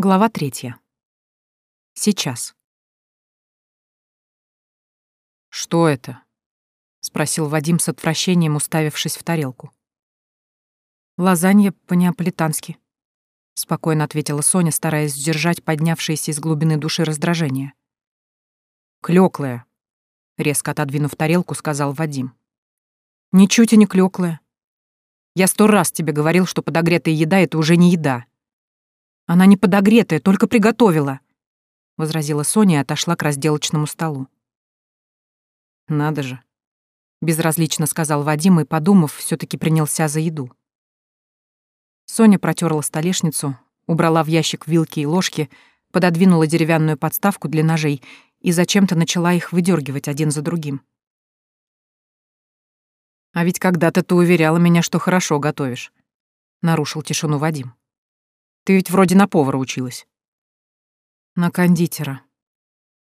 Глава третья. Сейчас. «Что это?» — спросил Вадим с отвращением, уставившись в тарелку. «Лазанья по-неаполитански», — спокойно ответила Соня, стараясь сдержать поднявшееся из глубины души раздражение. «Клёклая», — резко отодвинув тарелку, сказал Вадим. «Ничуть и не клёклая. Я сто раз тебе говорил, что подогретая еда — это уже не еда. Она не подогретая, только приготовила», — возразила Соня и отошла к разделочному столу. «Надо же», — безразлично сказал Вадим и, подумав, все таки принялся за еду. Соня протерла столешницу, убрала в ящик вилки и ложки, пододвинула деревянную подставку для ножей и зачем-то начала их выдергивать один за другим. «А ведь когда-то ты уверяла меня, что хорошо готовишь», — нарушил тишину Вадим. Ты ведь вроде на повара училась. На кондитера.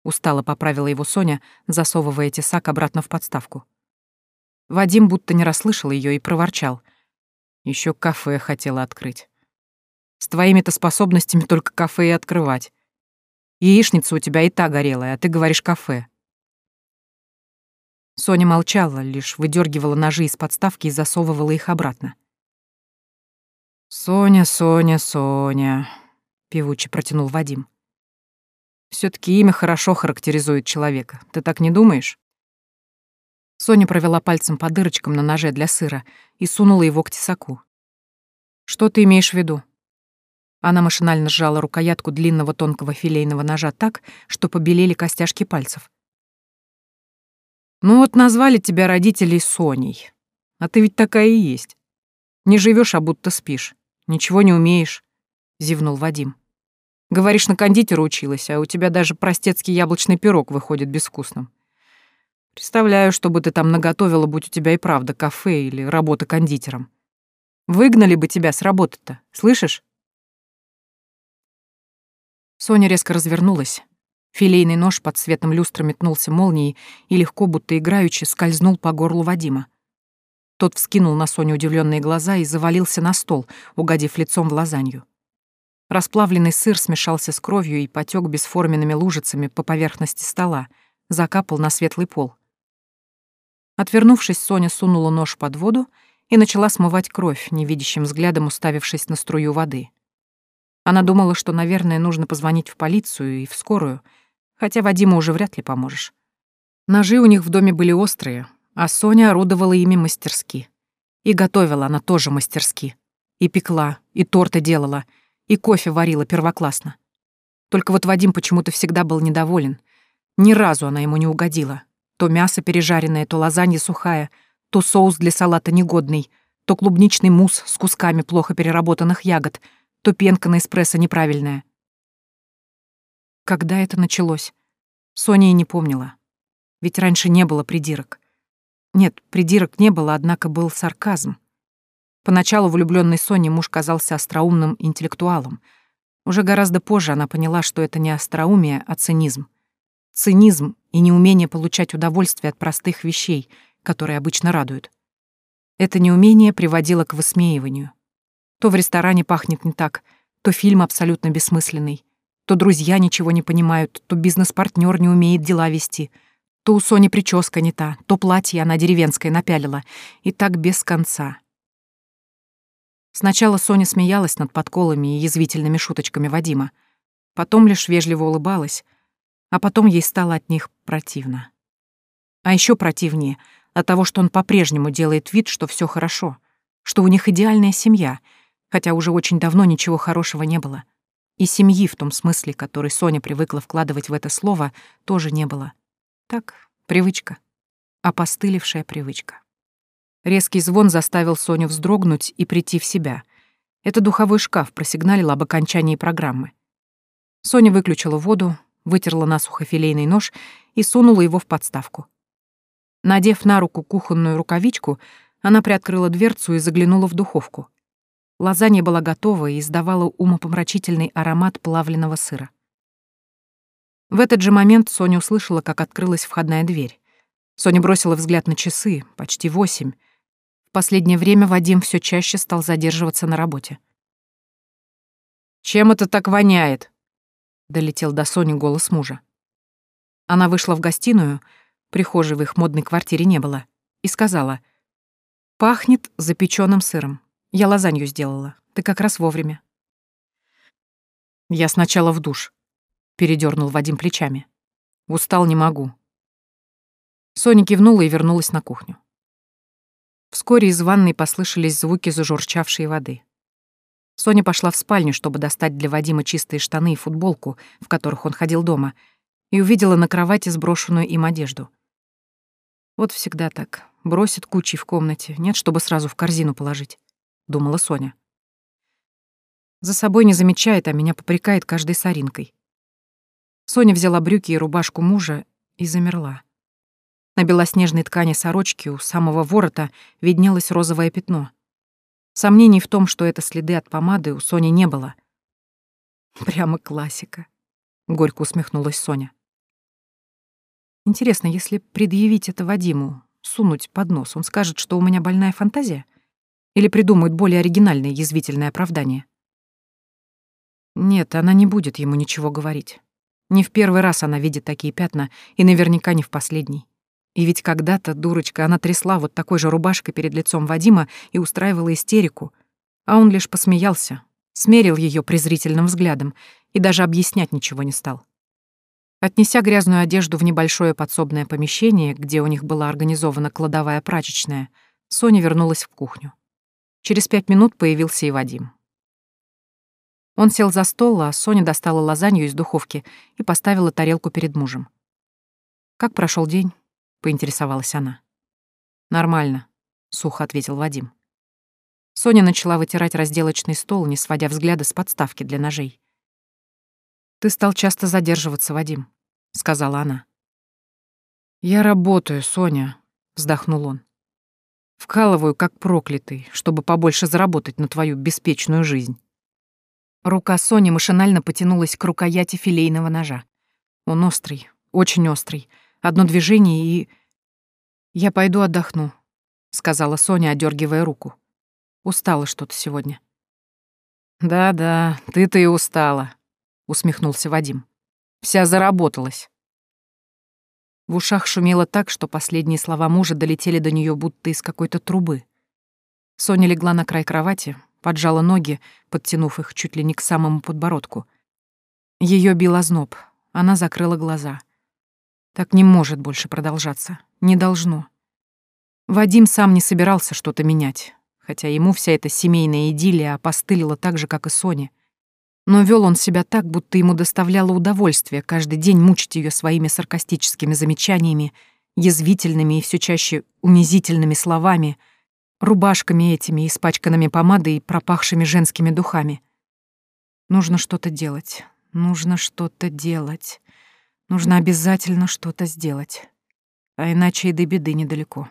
Устало поправила его Соня, засовывая тесак обратно в подставку. Вадим будто не расслышал ее и проворчал. Еще кафе хотела открыть. С твоими-то способностями только кафе и открывать. Яичница у тебя и та горелая, а ты говоришь кафе. Соня молчала, лишь выдергивала ножи из подставки и засовывала их обратно. «Соня, Соня, Соня», — певуче протянул Вадим. все таки имя хорошо характеризует человека. Ты так не думаешь?» Соня провела пальцем по дырочкам на ноже для сыра и сунула его к тесаку. «Что ты имеешь в виду?» Она машинально сжала рукоятку длинного тонкого филейного ножа так, что побелели костяшки пальцев. «Ну вот назвали тебя родителей Соней. А ты ведь такая и есть. Не живешь, а будто спишь. Ничего не умеешь», — зевнул Вадим. «Говоришь, на кондитера училась, а у тебя даже простецкий яблочный пирог выходит безвкусным. Представляю, что бы ты там наготовила, будь у тебя и правда кафе или работа кондитером. Выгнали бы тебя с работы-то, слышишь?» Соня резко развернулась. Филейный нож под светом люстры метнулся молнией и легко, будто играючи, скользнул по горлу Вадима. Тот вскинул на Соню удивленные глаза и завалился на стол, угодив лицом в лазанью. Расплавленный сыр смешался с кровью и потек бесформенными лужицами по поверхности стола, закапал на светлый пол. Отвернувшись, Соня сунула нож под воду и начала смывать кровь, невидящим взглядом уставившись на струю воды. Она думала, что, наверное, нужно позвонить в полицию и в скорую, хотя Вадиму уже вряд ли поможешь. Ножи у них в доме были острые, а Соня орудовала ими мастерски. И готовила она тоже мастерски. И пекла, и торты делала, и кофе варила первоклассно. Только вот Вадим почему-то всегда был недоволен. Ни разу она ему не угодила. То мясо пережаренное, то лазанья сухая, то соус для салата негодный, то клубничный мусс с кусками плохо переработанных ягод, то пенка на эспрессо неправильная. Когда это началось? Соня и не помнила. Ведь раньше не было придирок. Нет, придирок не было, однако был сарказм. Поначалу влюбленный Соне муж казался остроумным интеллектуалом. Уже гораздо позже она поняла, что это не остроумие, а цинизм. Цинизм и неумение получать удовольствие от простых вещей, которые обычно радуют. Это неумение приводило к высмеиванию. То в ресторане пахнет не так, то фильм абсолютно бессмысленный, то друзья ничего не понимают, то бизнес-партнер не умеет дела вести — то у Сони прическа не та, то платье она деревенское напялила. И так без конца. Сначала Соня смеялась над подколами и язвительными шуточками Вадима. Потом лишь вежливо улыбалась. А потом ей стало от них противно. А еще противнее от того, что он по-прежнему делает вид, что все хорошо, что у них идеальная семья, хотя уже очень давно ничего хорошего не было. И семьи в том смысле, который Соня привыкла вкладывать в это слово, тоже не было. Так, привычка. Опостылевшая привычка. Резкий звон заставил Соню вздрогнуть и прийти в себя. Это духовой шкаф просигналил об окончании программы. Соня выключила воду, вытерла насухо филейный нож и сунула его в подставку. Надев на руку кухонную рукавичку, она приоткрыла дверцу и заглянула в духовку. Лазанья была готова и издавала умопомрачительный аромат плавленного сыра. В этот же момент Соня услышала, как открылась входная дверь. Соня бросила взгляд на часы, почти восемь. В последнее время Вадим все чаще стал задерживаться на работе. Чем это так воняет?» — долетел до Сони голос мужа. Она вышла в гостиную, прихожей в их модной квартире не было, и сказала, «Пахнет запеченным сыром. Я лазанью сделала. Ты как раз вовремя». «Я сначала в душ», — передернул Вадим плечами. «Устал не могу». Соня кивнула и вернулась на кухню. Вскоре из ванной послышались звуки зажурчавшей воды. Соня пошла в спальню, чтобы достать для Вадима чистые штаны и футболку, в которых он ходил дома, и увидела на кровати сброшенную им одежду. Вот всегда так. Бросит кучей в комнате, нет, чтобы сразу в корзину положить, — думала Соня. За собой не замечает, а меня попрекает каждой соринкой. Соня взяла брюки и рубашку мужа и замерла. На белоснежной ткани сорочки у самого ворота виднелось розовое пятно. Сомнений в том, что это следы от помады, у Сони не было. «Прямо классика», — горько усмехнулась Соня. «Интересно, если предъявить это Вадиму, сунуть под нос, он скажет, что у меня больная фантазия? Или придумает более оригинальное язвительное оправдание?» Нет, она не будет ему ничего говорить. Не в первый раз она видит такие пятна, и наверняка не в последний. И ведь когда-то, дурочка, она трясла вот такой же рубашкой перед лицом Вадима и устраивала истерику, а он лишь посмеялся, смерил ее презрительным взглядом и даже объяснять ничего не стал. Отнеся грязную одежду в небольшое подсобное помещение, где у них была организована кладовая прачечная, Соня вернулась в кухню. Через пять минут появился и Вадим. Он сел за стол, а Соня достала лазанью из духовки и поставила тарелку перед мужем. Как прошел день? поинтересовалась она. Нормально, сухо ответил Вадим. Соня начала вытирать разделочный стол, не сводя взгляда с подставки для ножей. Ты стал часто задерживаться, Вадим, сказала она. Я работаю, Соня, вздохнул он. Вкалываю как проклятый, чтобы побольше заработать на твою беспечную жизнь. Рука Сони машинально потянулась к рукояти филейного ножа. Он острый, очень острый, Одно движение и... «Я пойду отдохну», — сказала Соня, одергивая руку. «Устала что-то сегодня». «Да-да, ты-то и устала», — усмехнулся Вадим. «Вся заработалась». В ушах шумело так, что последние слова мужа долетели до нее будто из какой-то трубы. Соня легла на край кровати, поджала ноги, подтянув их чуть ли не к самому подбородку. Ее бил озноб, она закрыла глаза — так не может больше продолжаться. Не должно. Вадим сам не собирался что-то менять, хотя ему вся эта семейная идиллия опостылила так же, как и Соне. Но вел он себя так, будто ему доставляло удовольствие каждый день мучить ее своими саркастическими замечаниями, язвительными и все чаще унизительными словами, рубашками этими, испачканными помадой и пропахшими женскими духами. Нужно что-то делать. Нужно что-то делать. Нужно обязательно что-то сделать. А иначе и до беды недалеко.